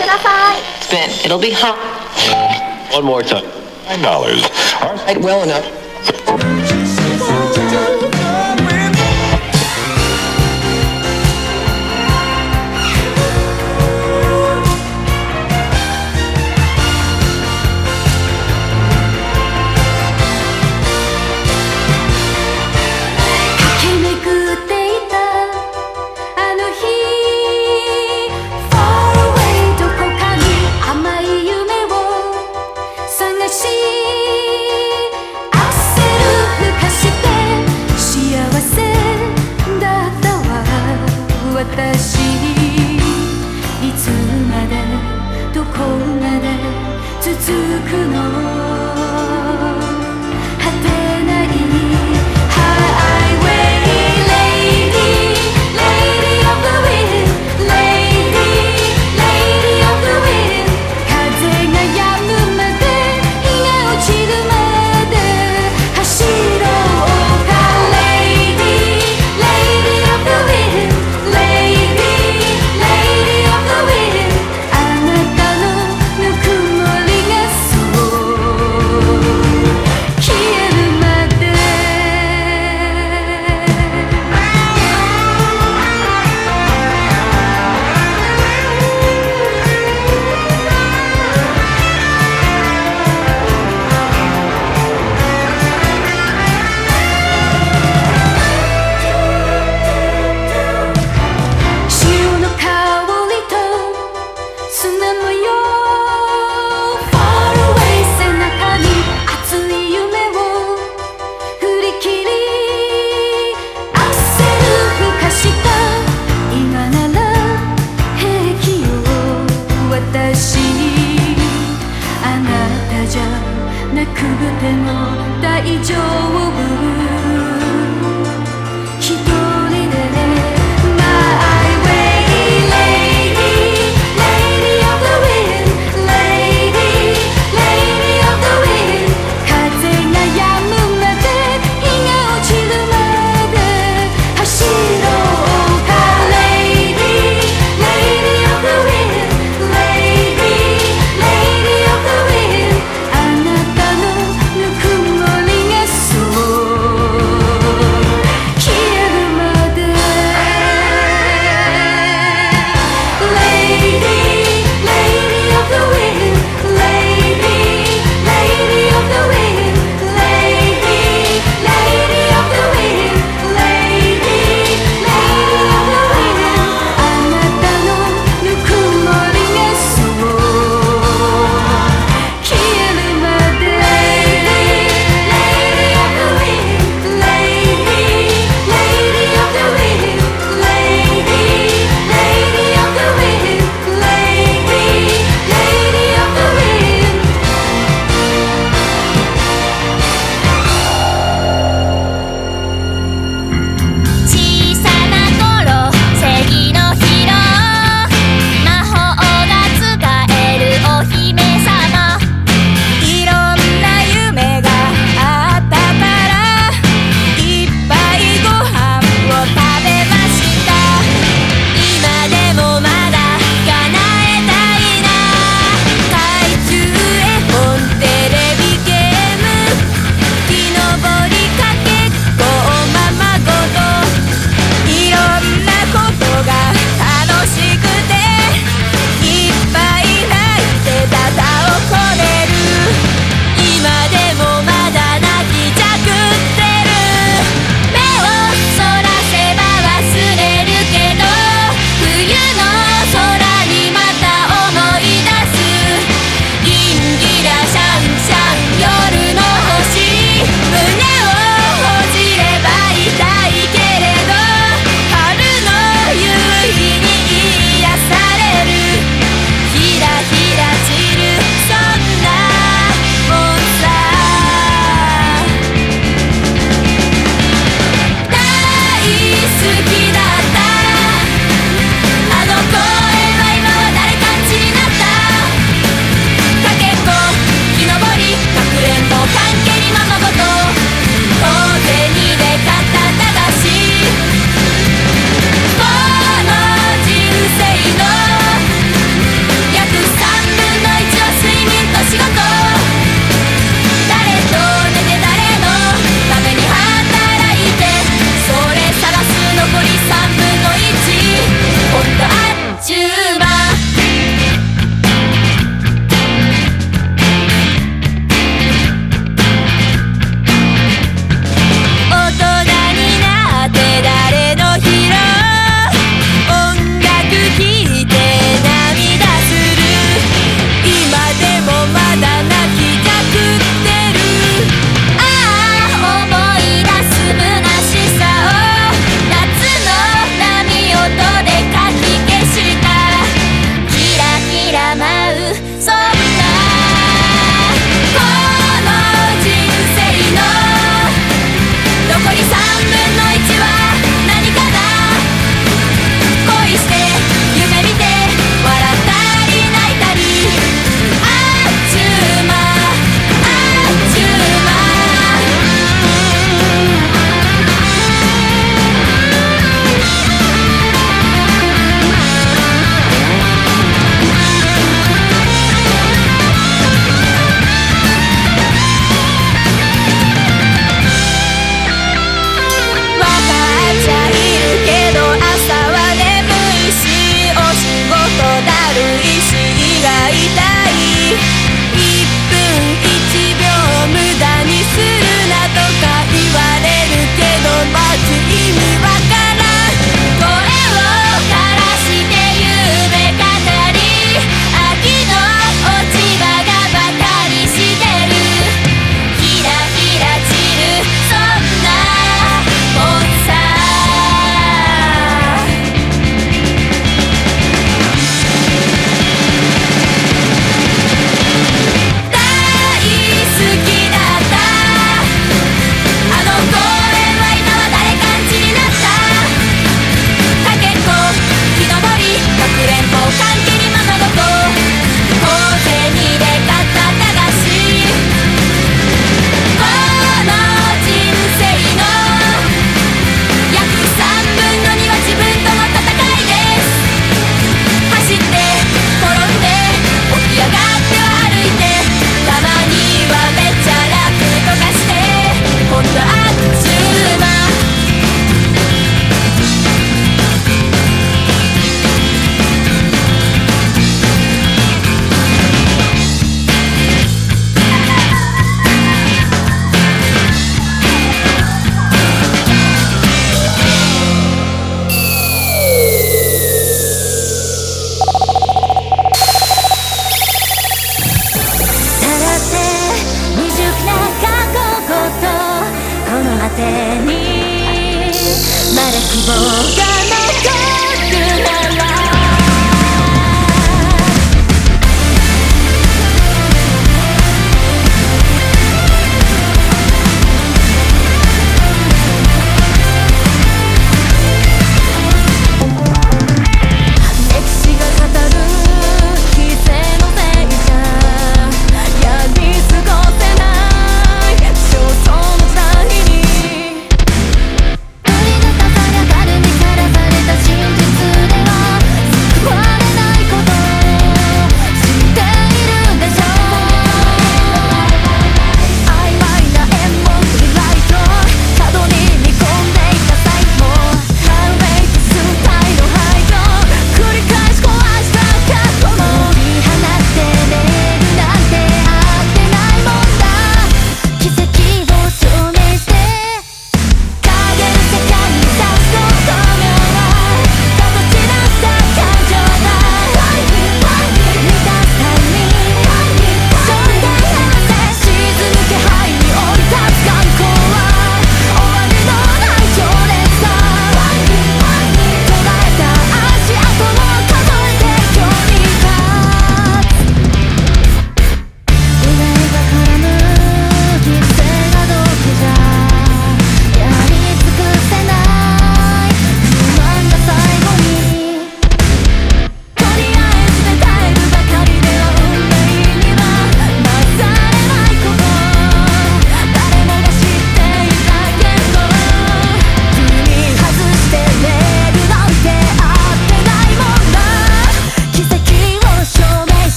ください Spin. It'll be hot. One more time. Nine dollars. All right, well enough.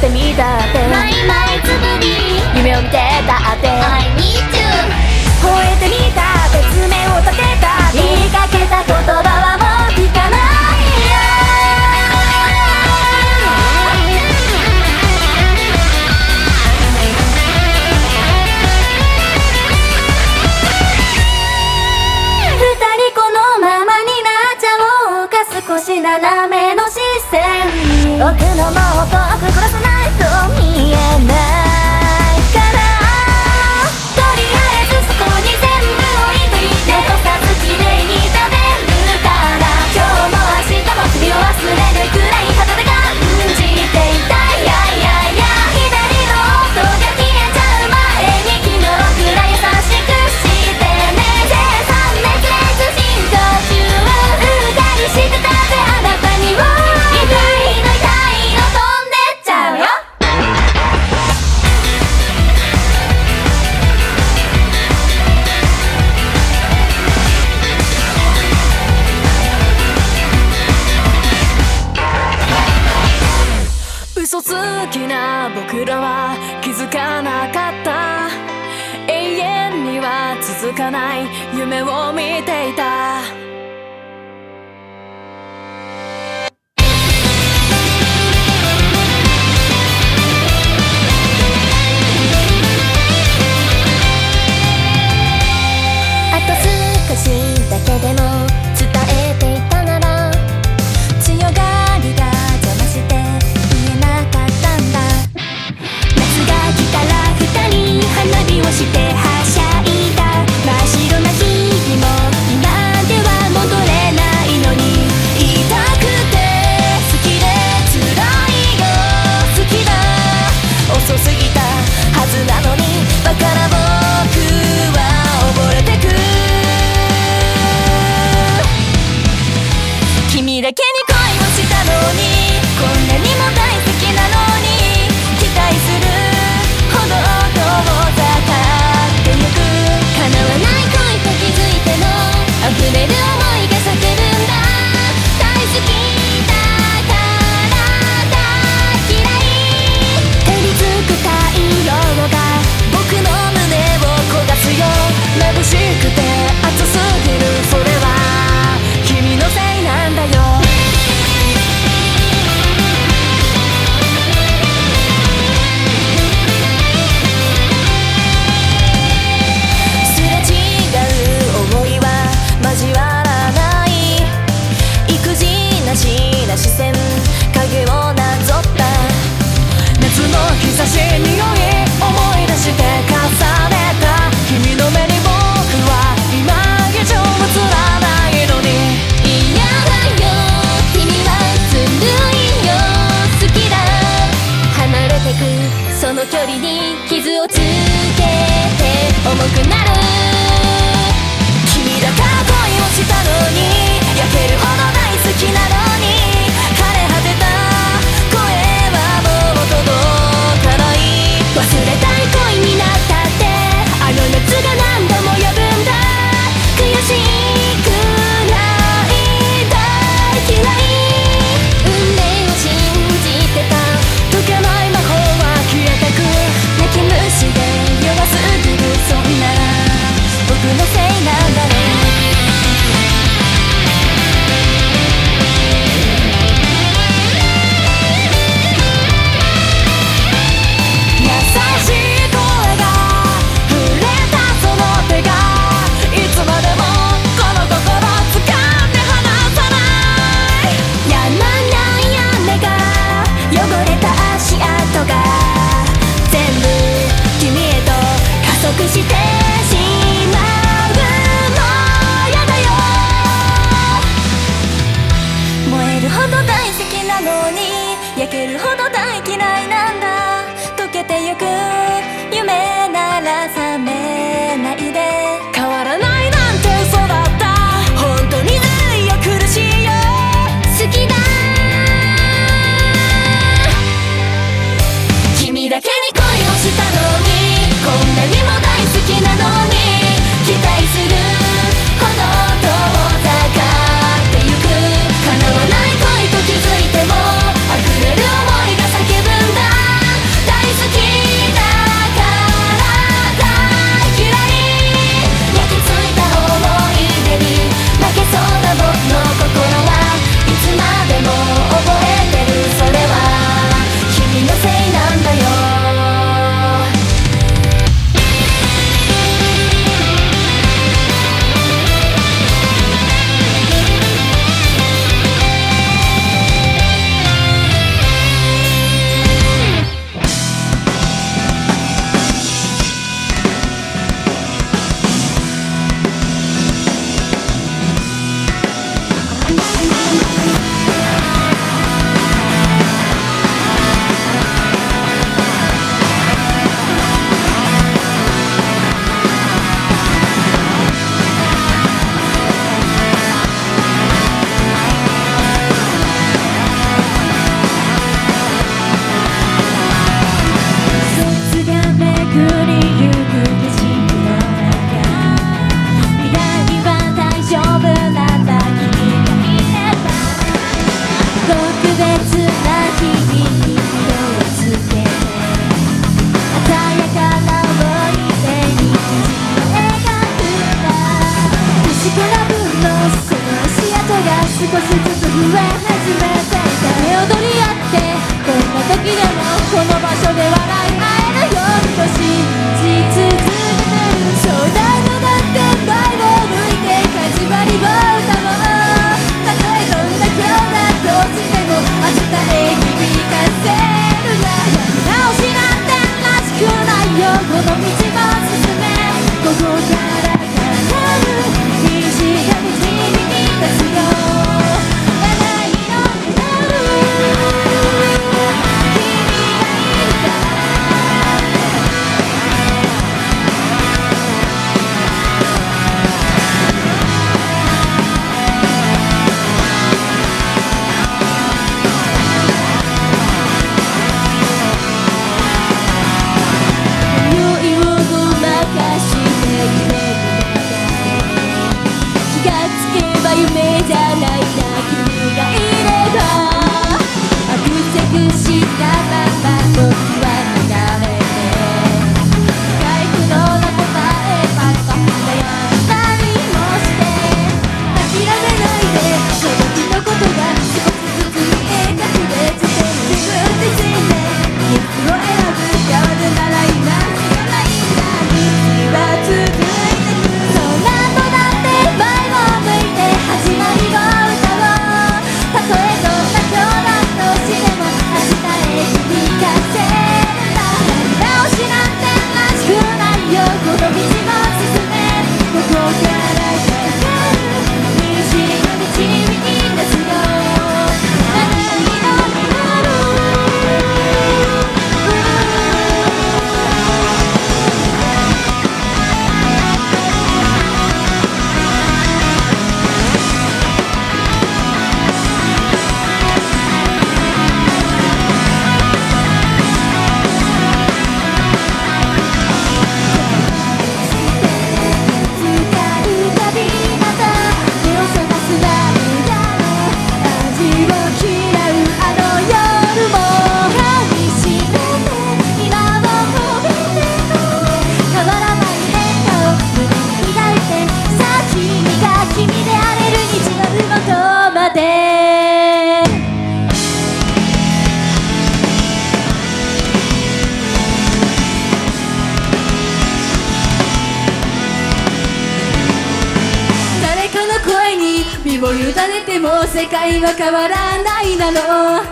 ってみたって毎毎つぶり夢を見てたって。I need you 吠えてみたって。爪を立てたって。言いかけた言葉。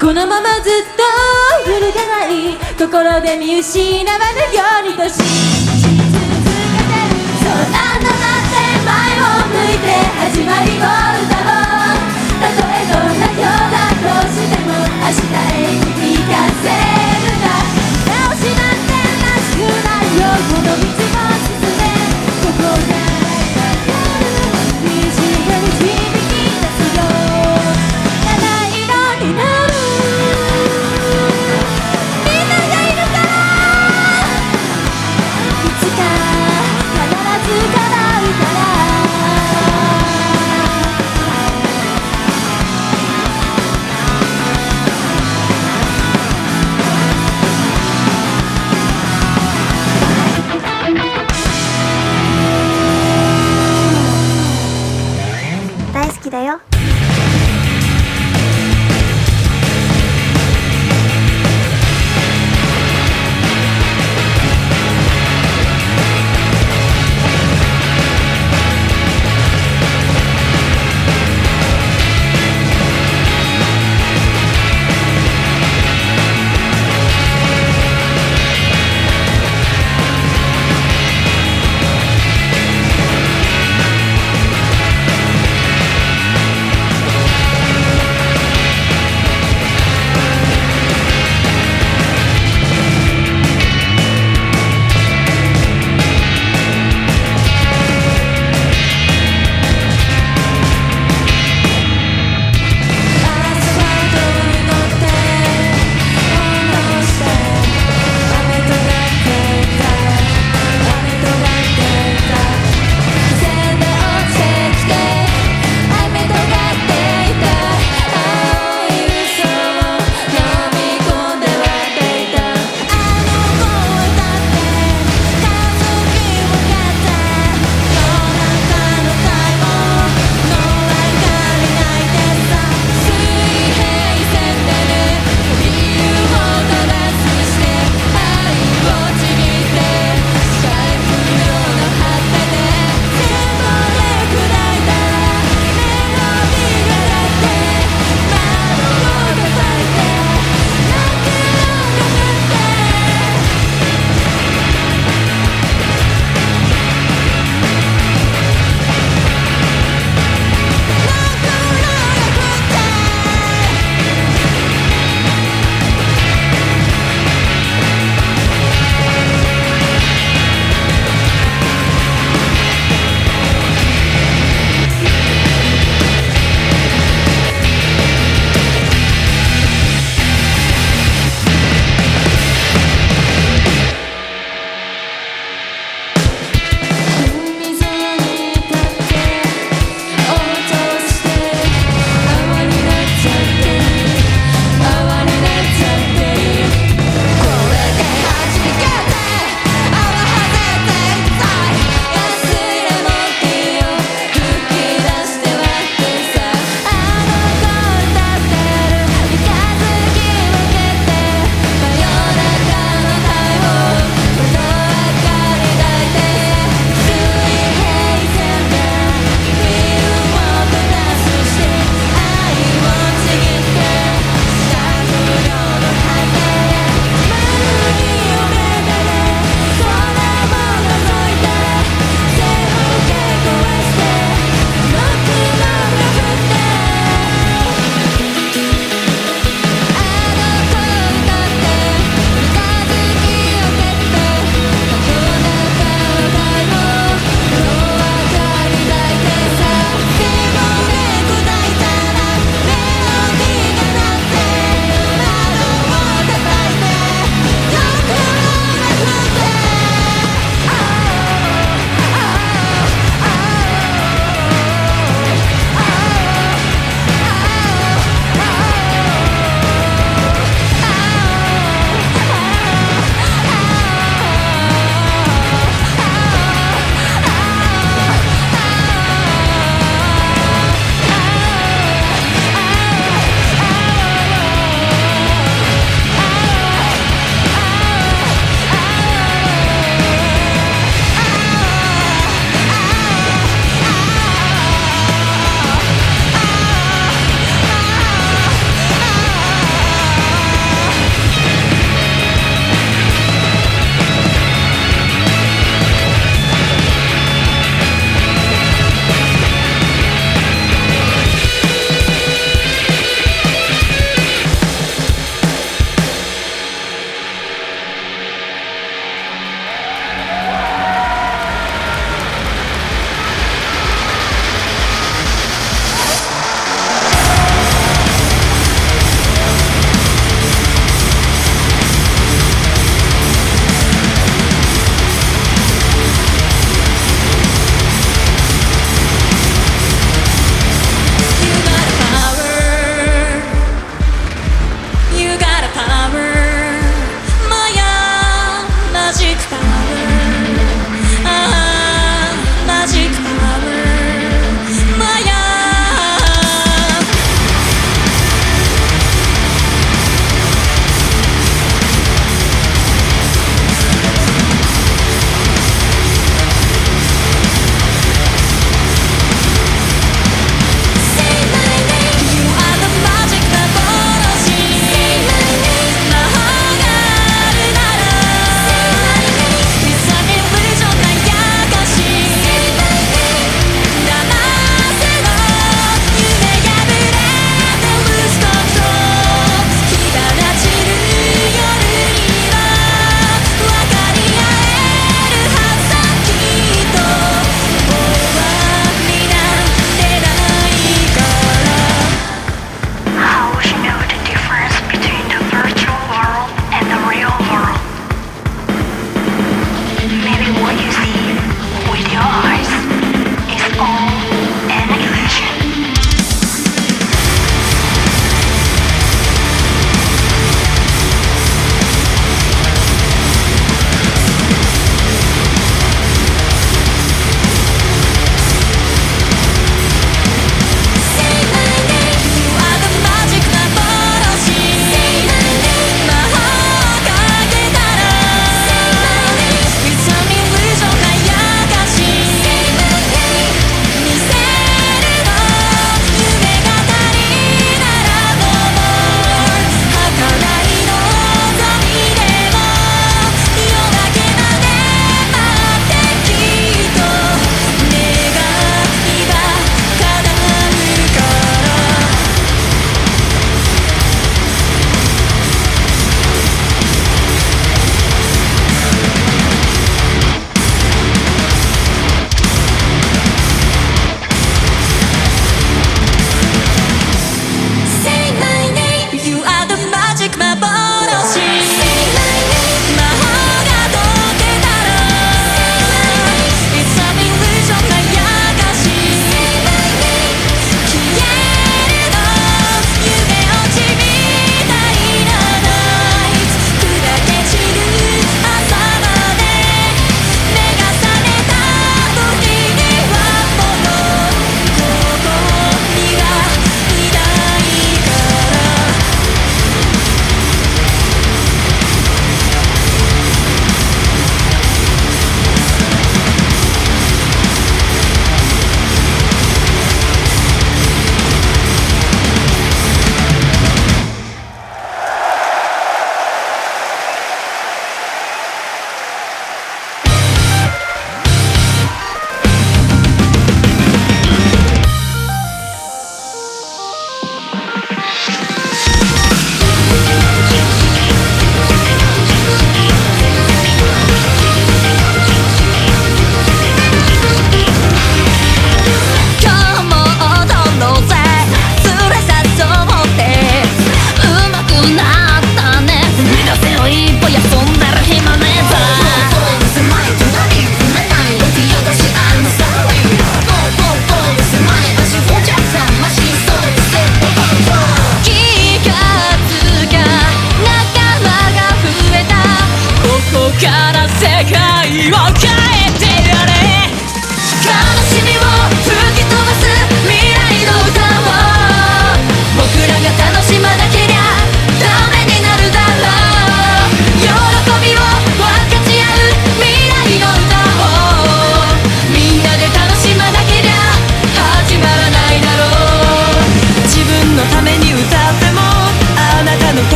このままずっと揺るがない心で見失わぬようにと信じ続けてる。なのて前を向いて始まりを歌おう。たとえどんな今日だとしても明日へ響かせ。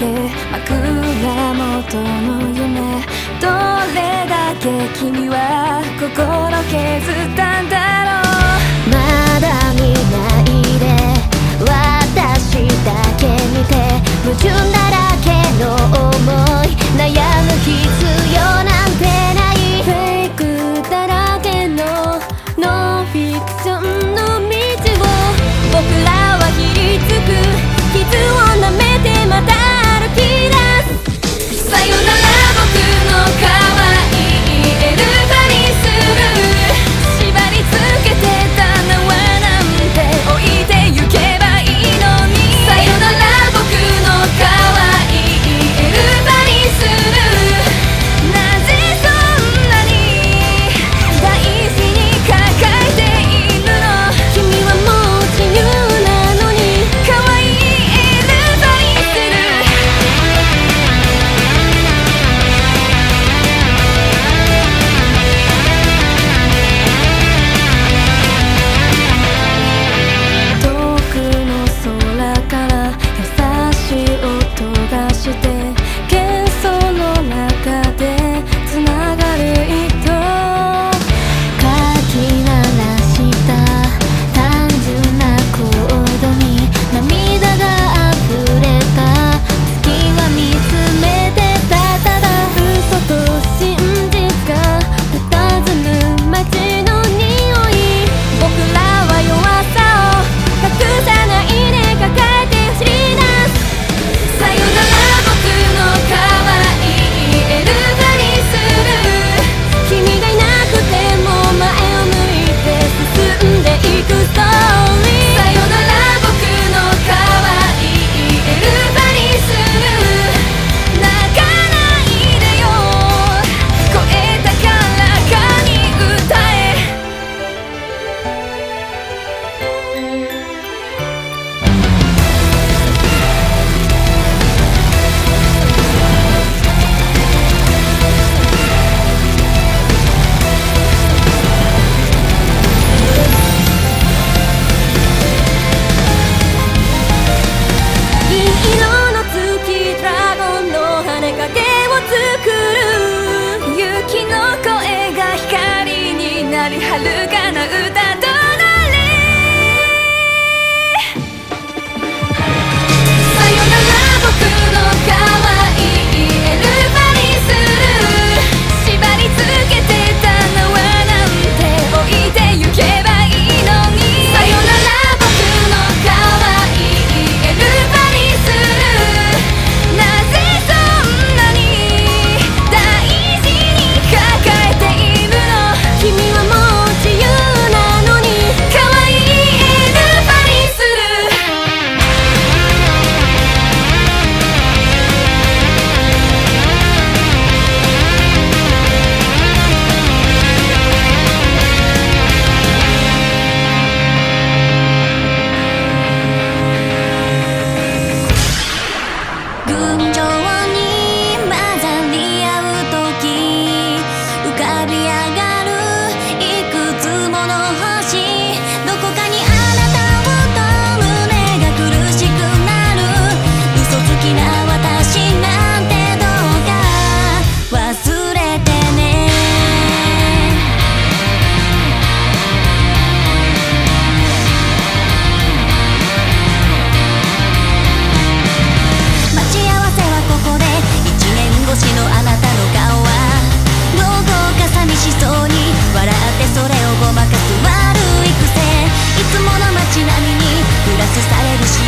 け枕元の夢。どれだけ君は心削ったんだろう。まだ見ないで私だけ見て。矛盾だらけの思い。悩む必要ない。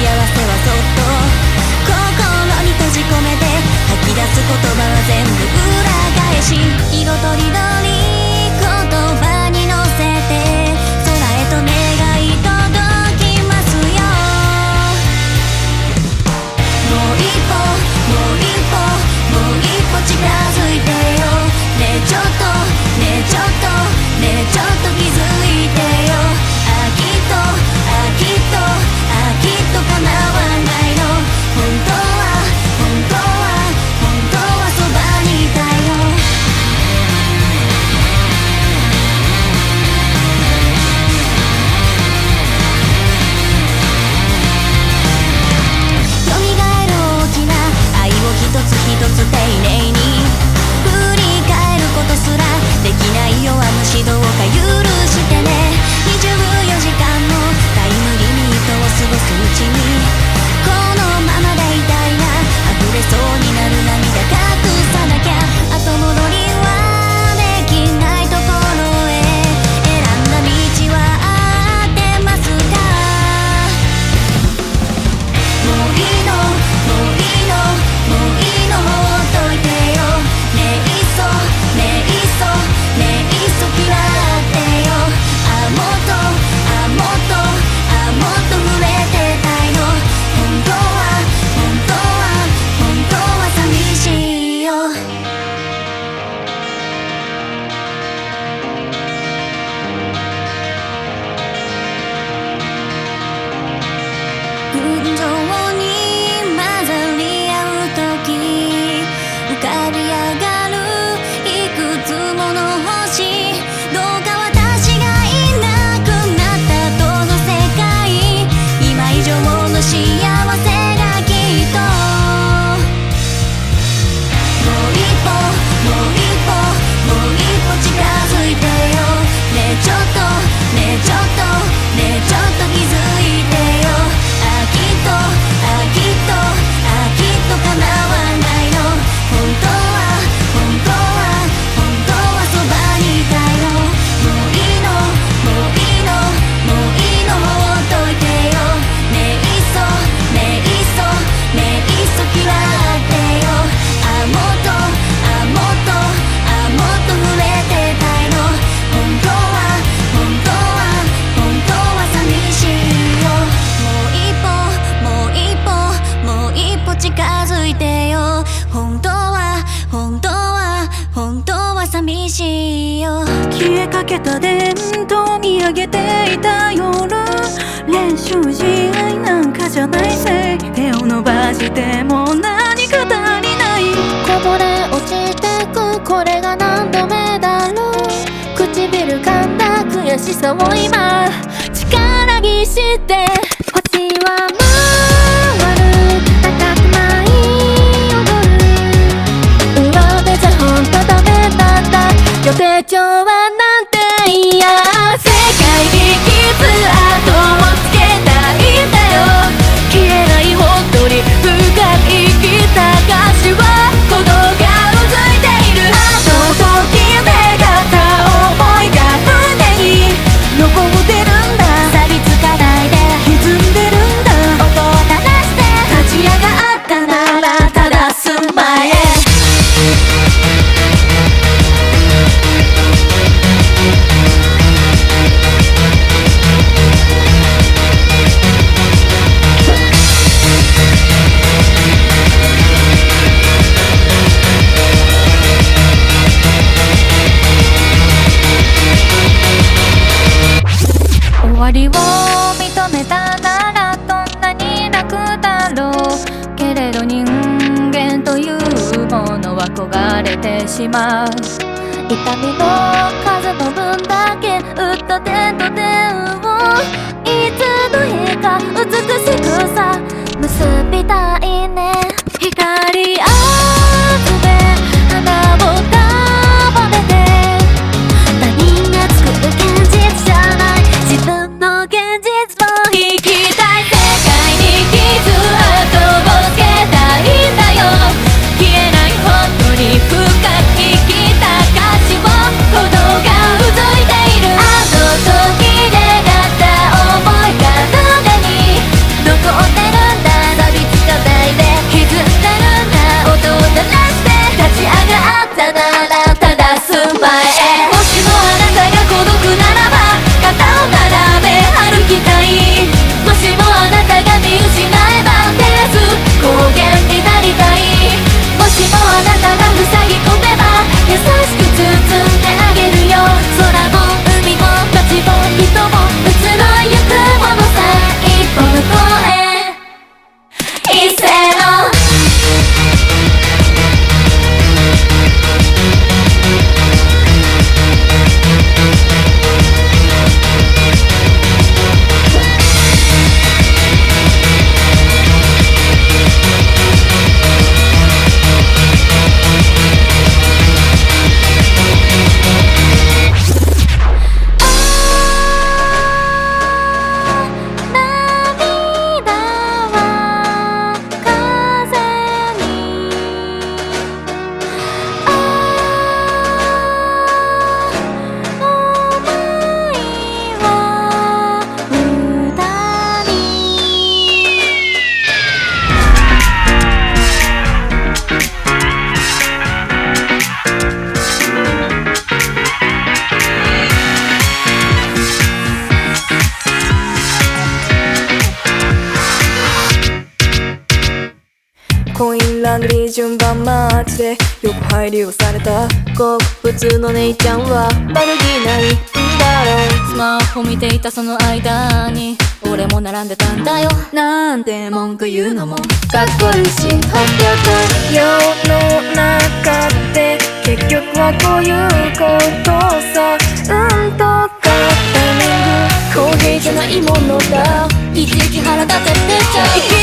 せはそっと心に閉じ込めて吐き出す言葉は全部裏返し。色とりどれてしまう。痛みの数の分だけ打った点と点をいつの日か美しくさ結びたい。の姉ちゃんは悪気ないんだろう。スマホ見ていたその間に俺も並んでたんだよ。なんて文句言うのもかっこいいし発表だ世の中って結局はこういうことさ。うんとかタイミング公平じゃないものだ。一撃腹立ててちゃい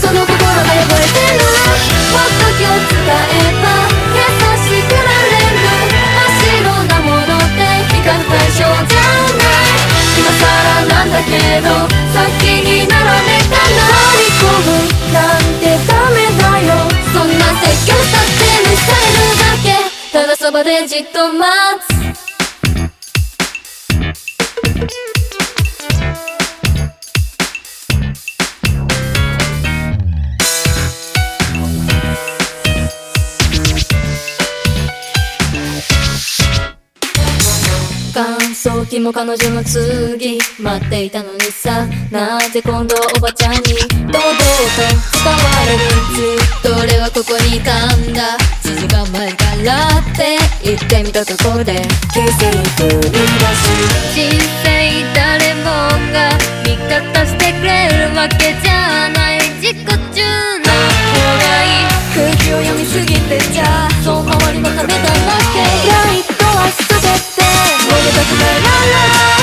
その心が汚れてるもっと気を使えば優しくなれる真っ白なものって比較対象じゃない今更なんだけど先に並べたな乗り込むなんてダメだよそんな説教させて見せるだけ。ただそばでじっと待つ。君も彼女の次待っていたのにさ。なぜ今度おばちゃんに堂々と伝われる？ずっと俺はここにいたんだ。1時間前からって言ってみたところで。奇跡を生みしす人生誰もが味方してくれるわけじゃない。自己中の。くない。空気を読みすぎてじゃその周りのためだない la la la la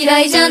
嫌いじゃ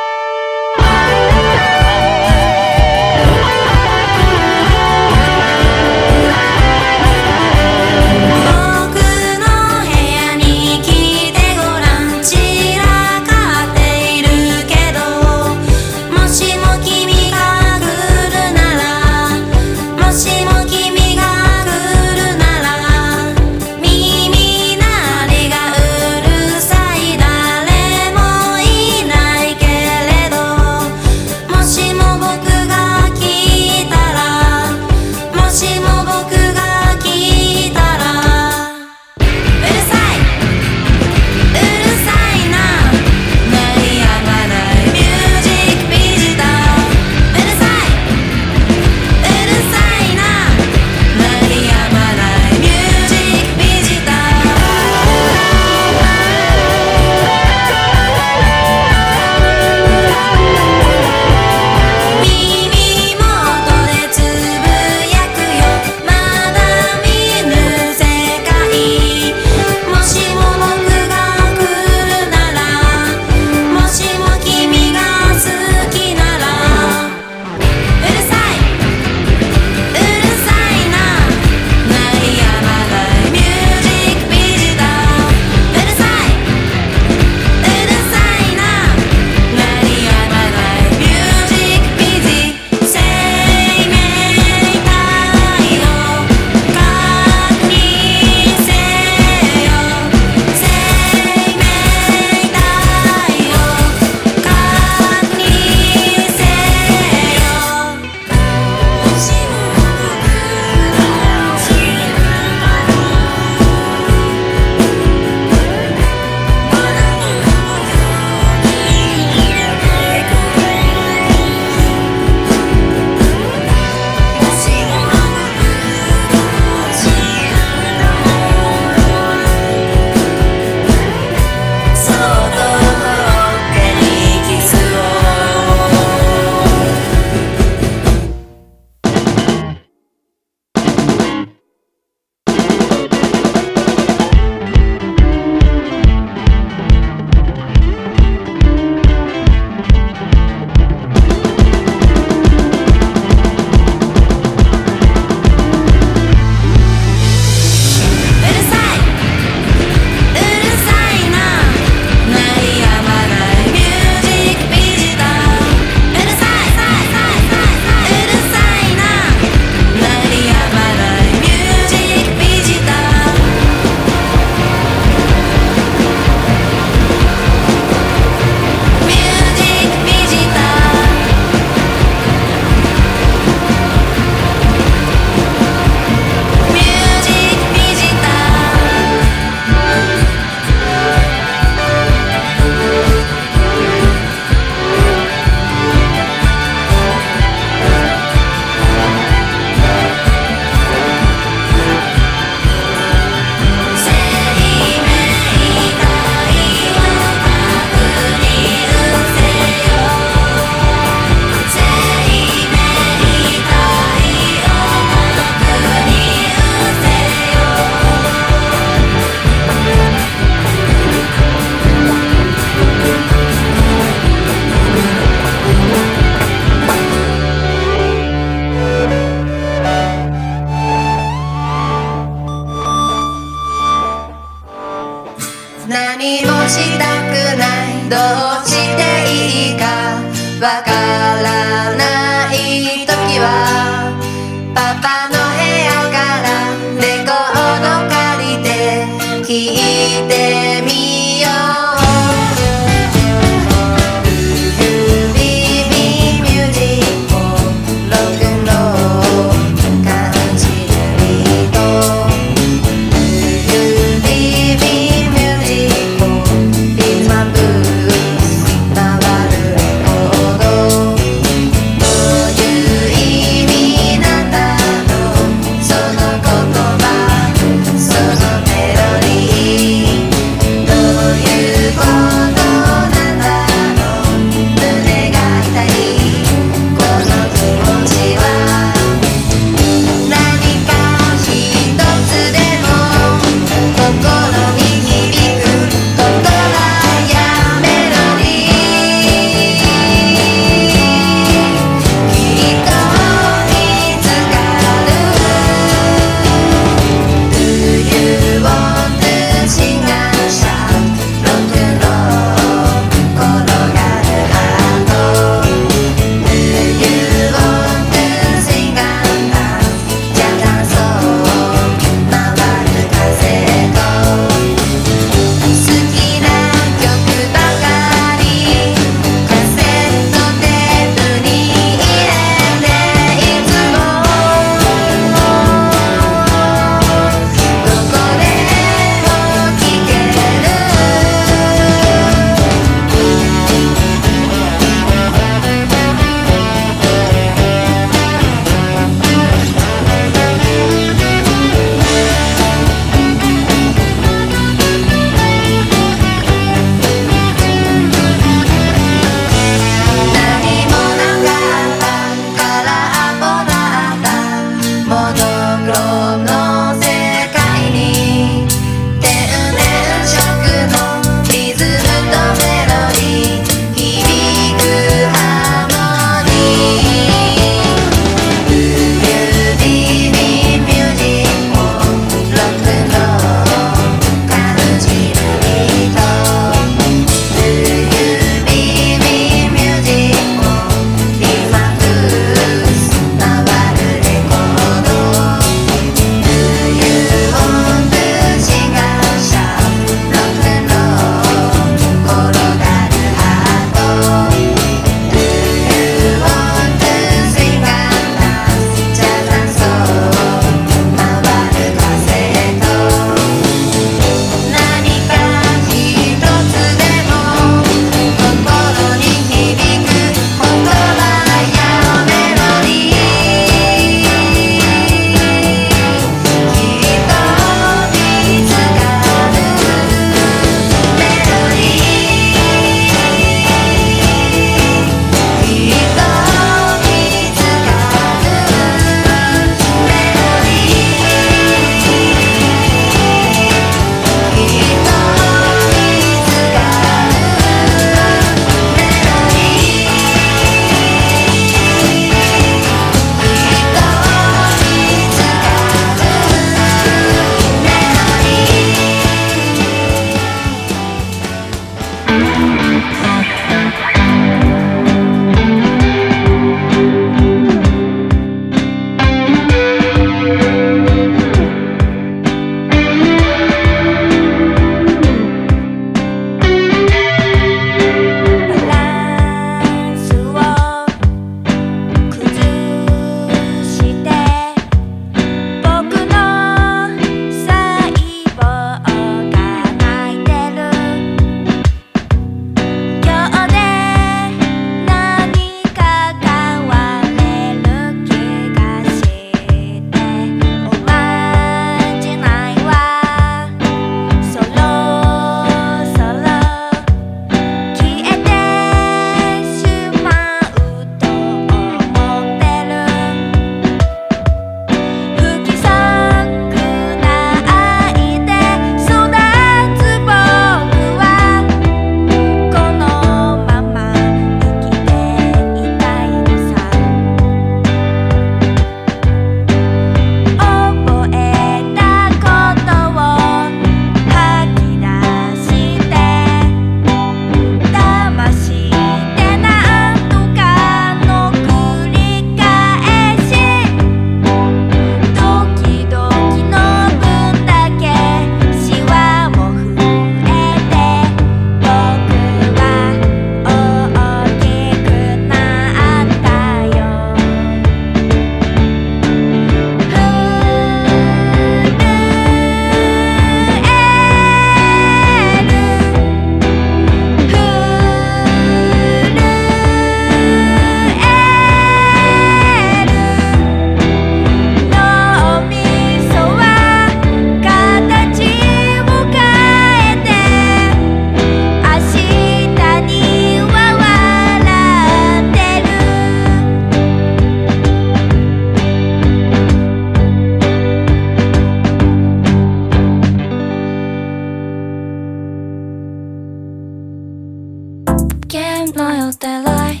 見のよてらい。隠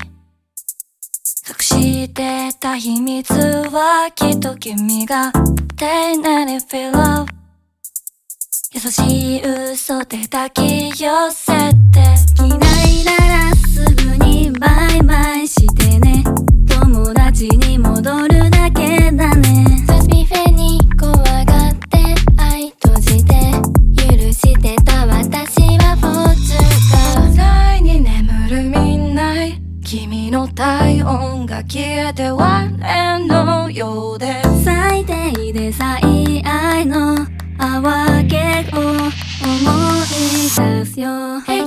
してた秘密はきっと君が丁寧に feel アウ優しい嘘で抱き寄せて。いないならすぐにバイバイしてね。友達に戻るの体温が消えて我のようで。最低で最愛の泡結を思い出すよ。Hey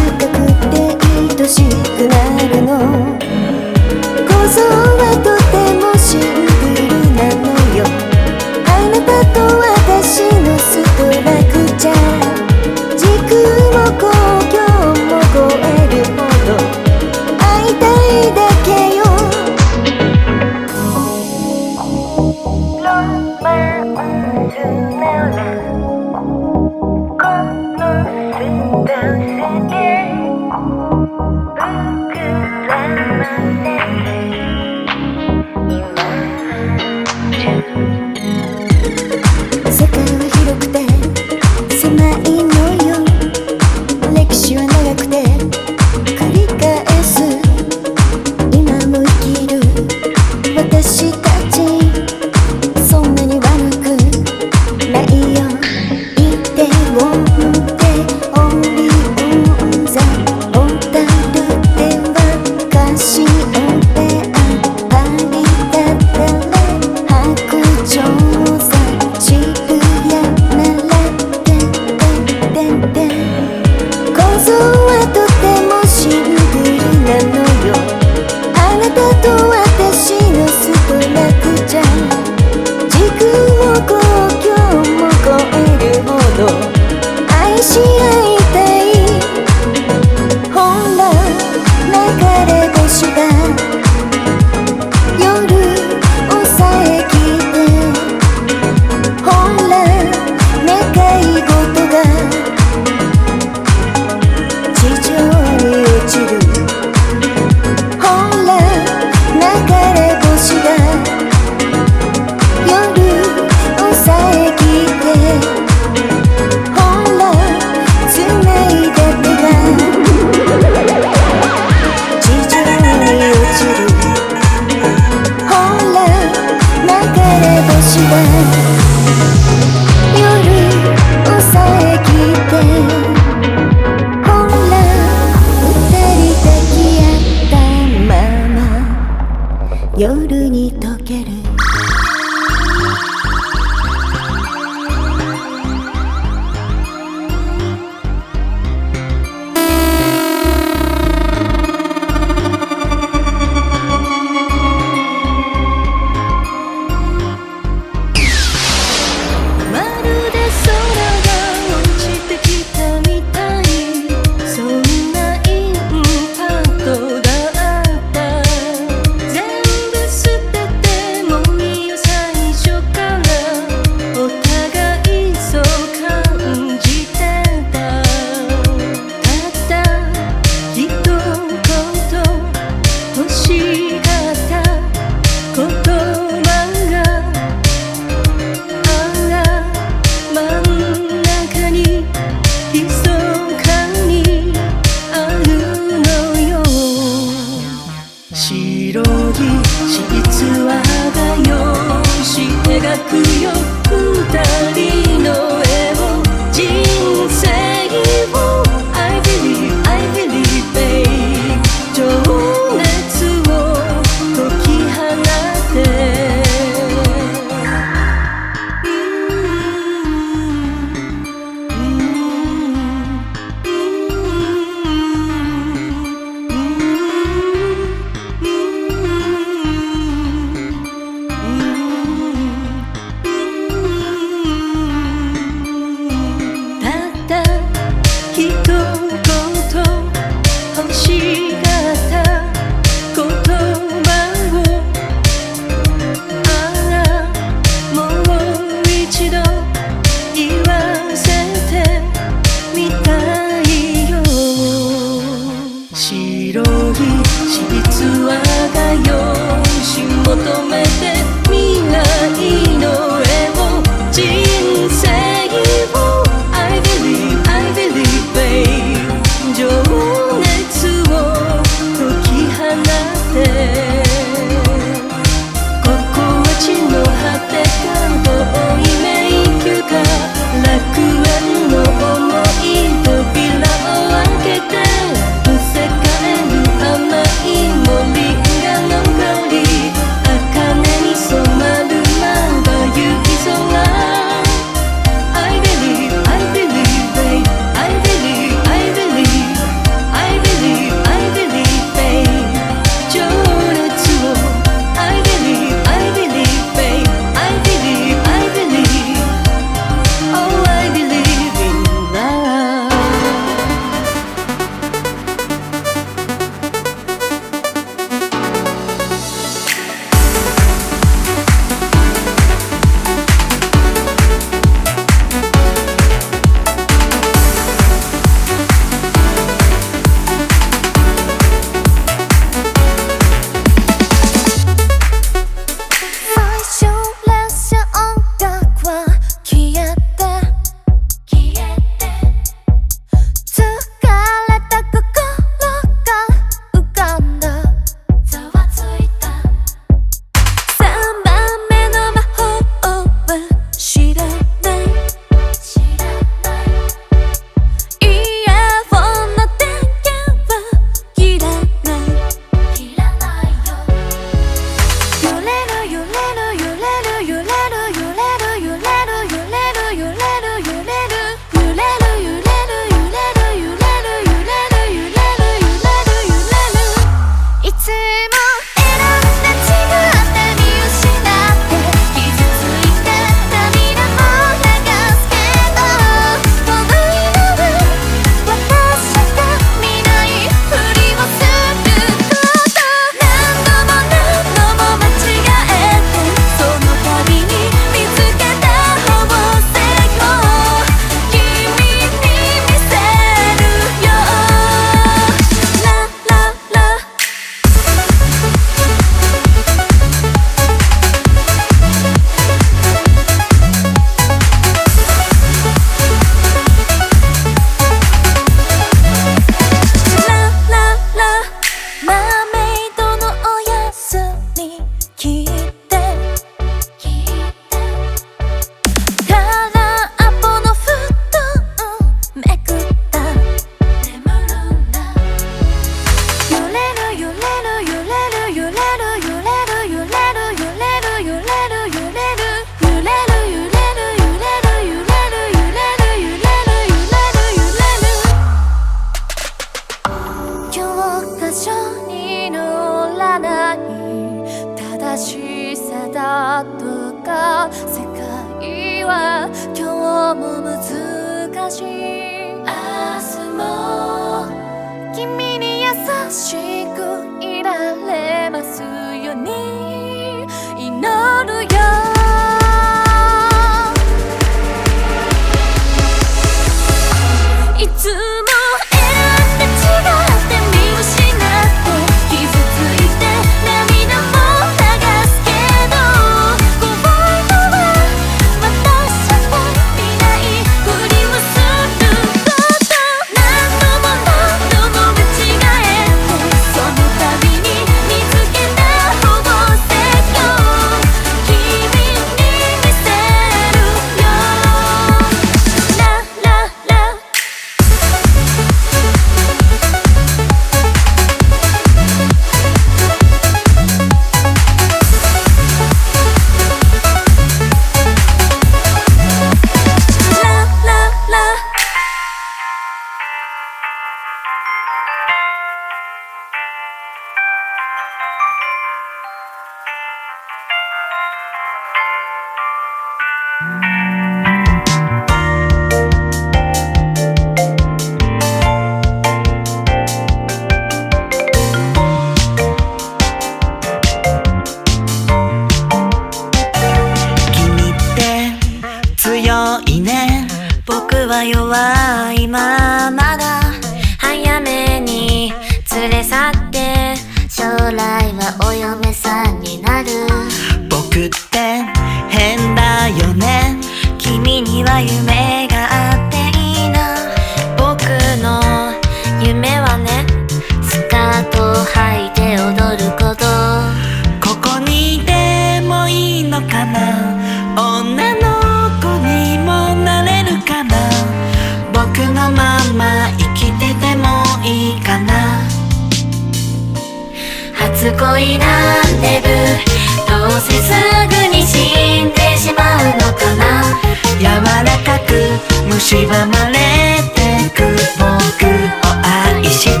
しまれてく僕を愛して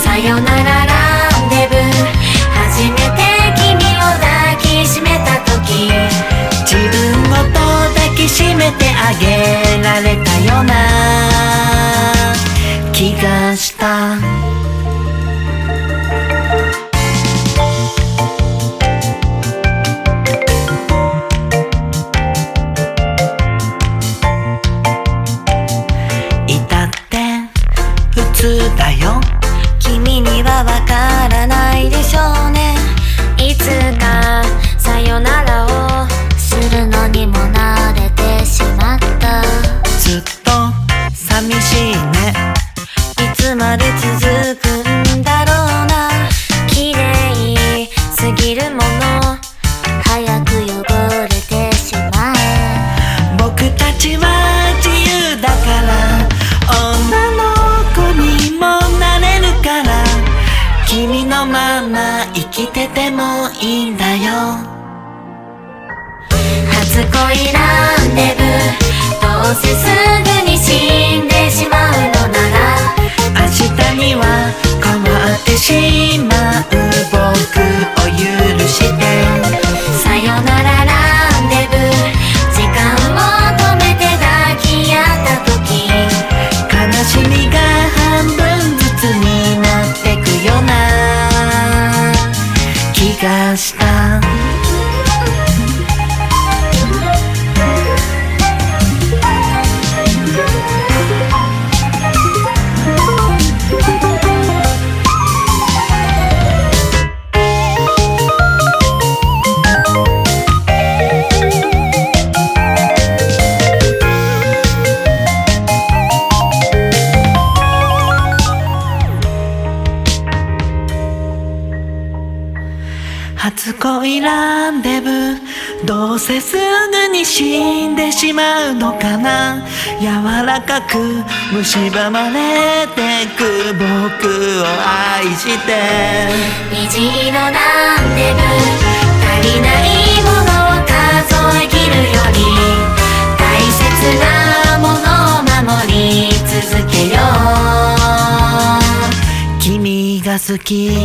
さよならランデブー初めて君を抱きしめた時自分ごと抱きしめてあげられたような気がした porque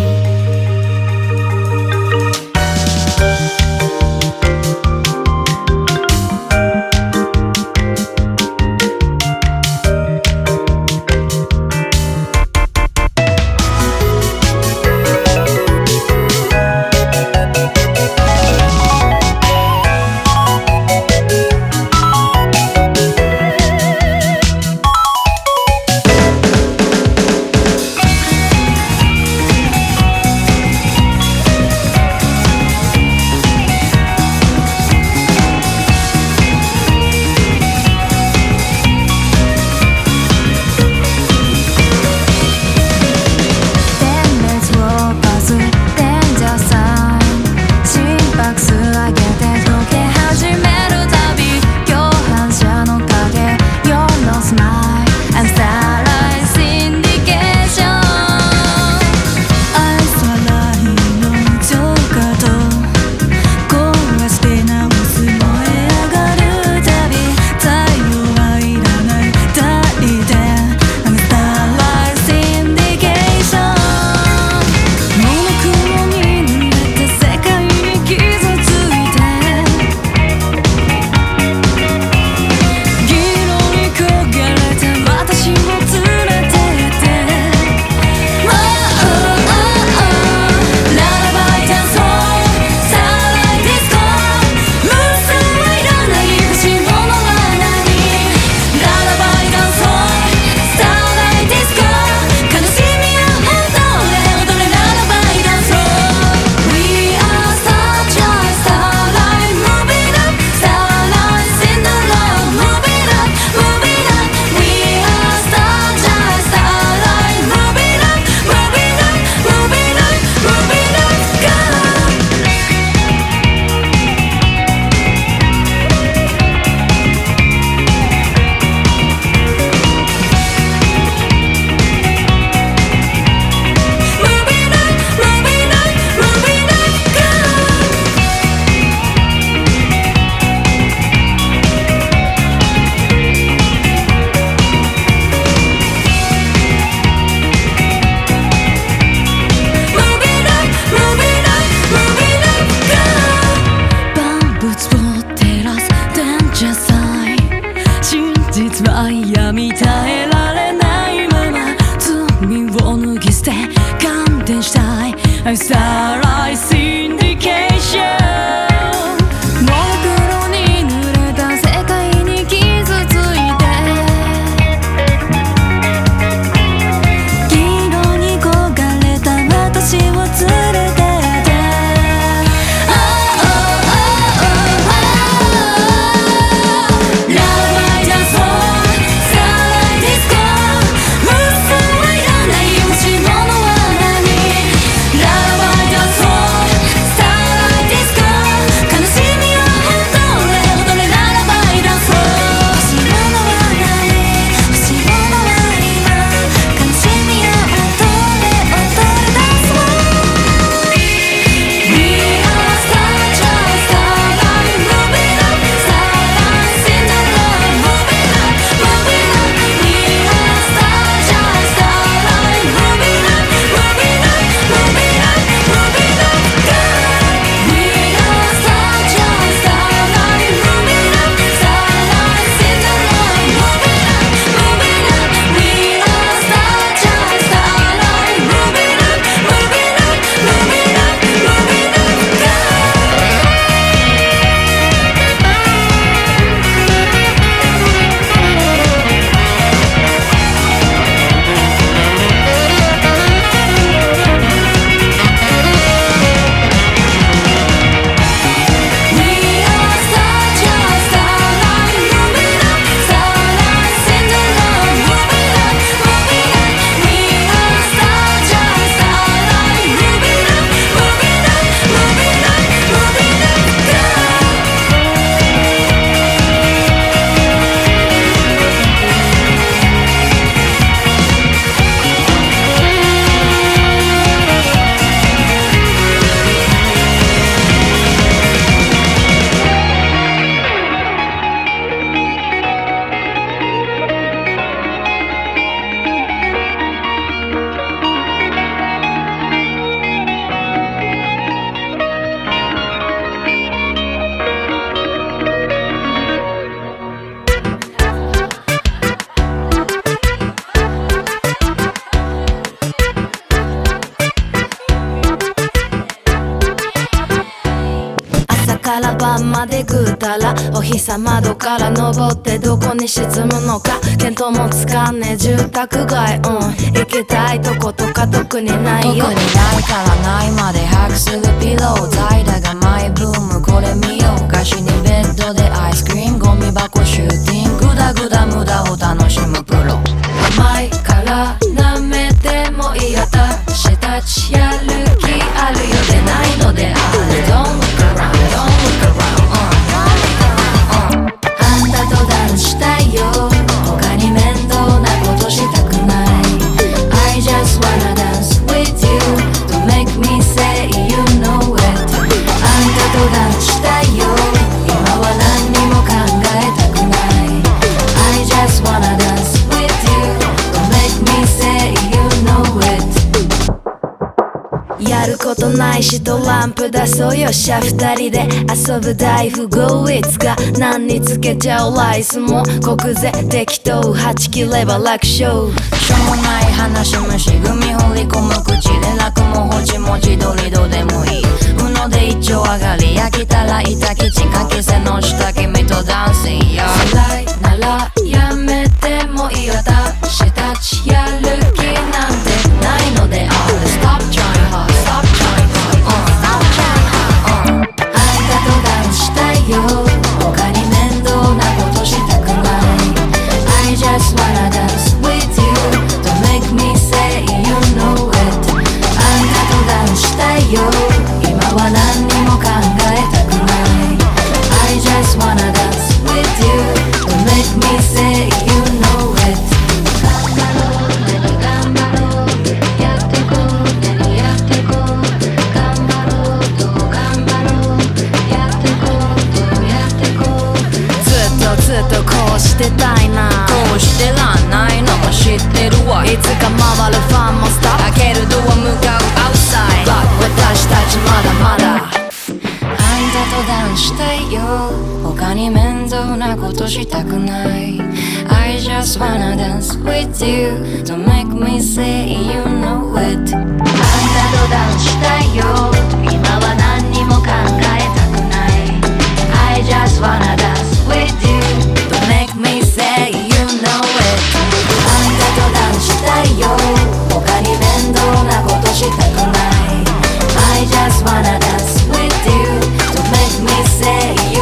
ベッドでアイスクリームゴミ箱シューティンググダグダ無駄を楽しむプロ。甘いから舐めてもいい私たちことないしトランプ出そうよ。っしゃ二人で遊ぶ大富豪。いつか何につけちゃうライスも。国税適当はち切れば楽勝。しょうもない話虫組放り込む口で楽もほちもちどり。どでもいいうので一丁上がり焼きたら板キチンかけせの下君とダンシンや辛いならやめてもいい私たしてたいな。こうしてらんないの。も知ってるわ。いつか回るファンもストップ開けるドア向かう。アウサイド私たちまだまだ。あんたとダンスしたいよ。他に面倒なことしたくない。I just wanna dance with you. Don't make me say you know it. あんたとダンスしたいよ。今は何にも考えたくない。I just wanna dance know it あんたとダンしたいよ他に面倒なことしたくない I just wanna dance with you to make me say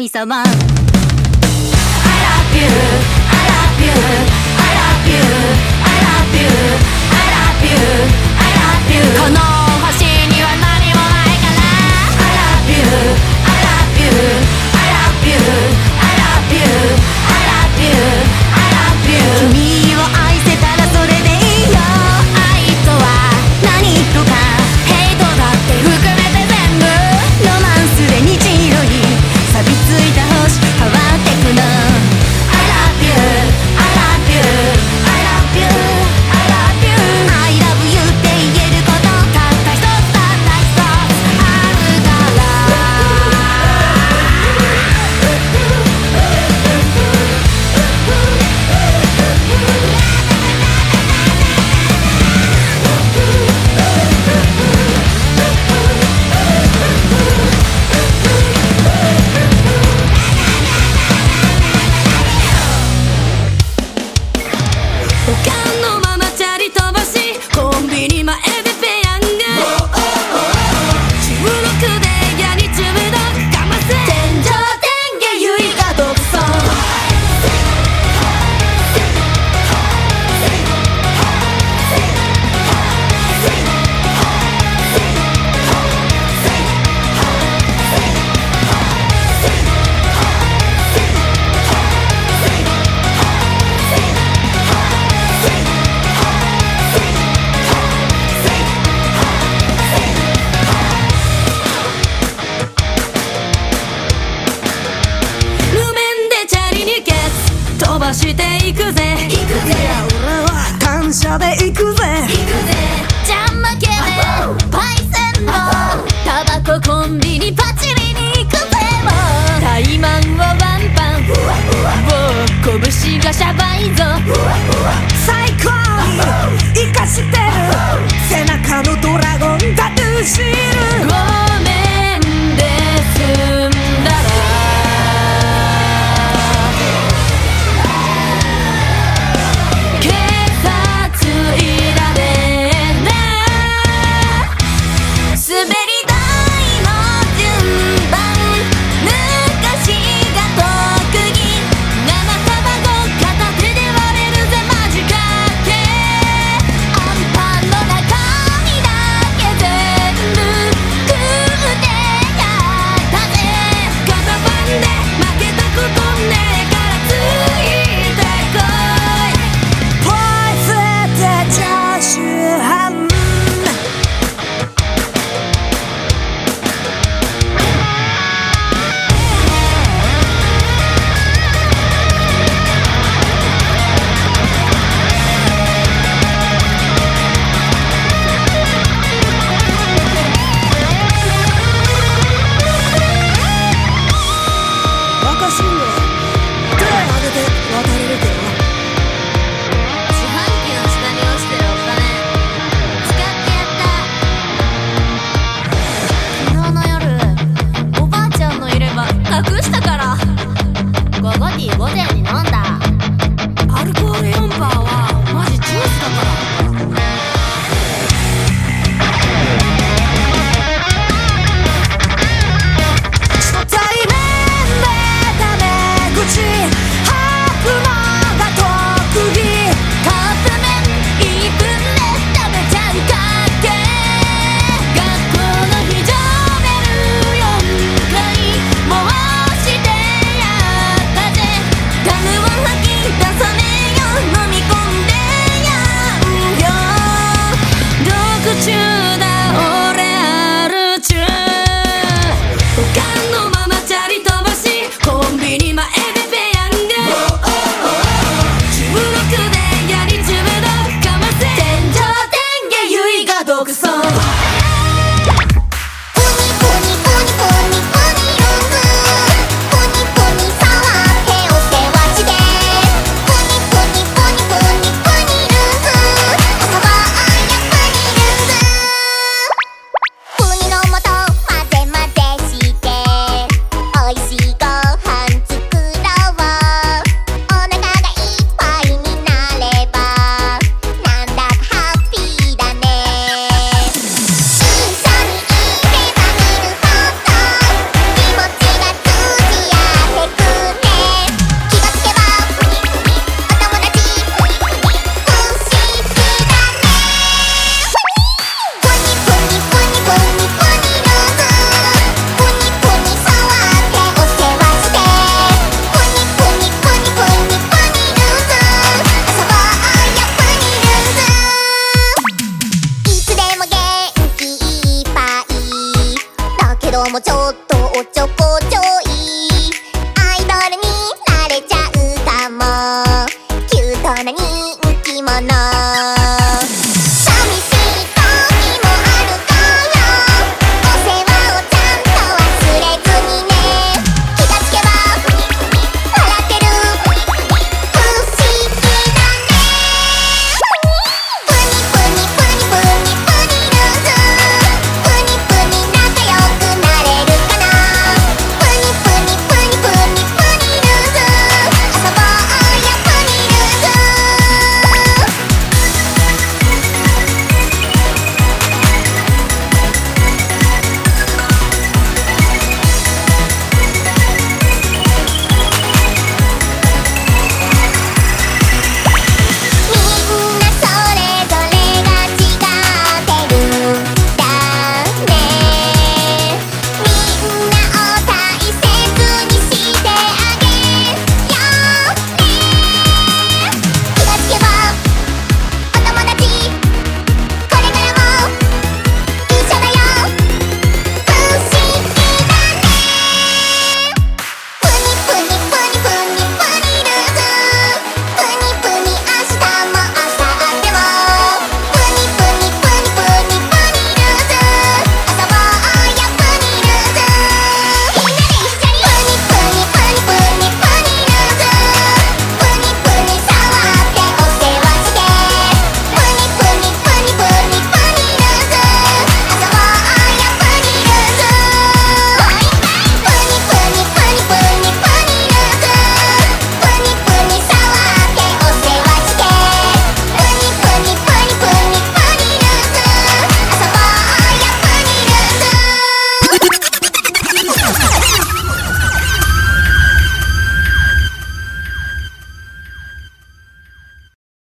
神様。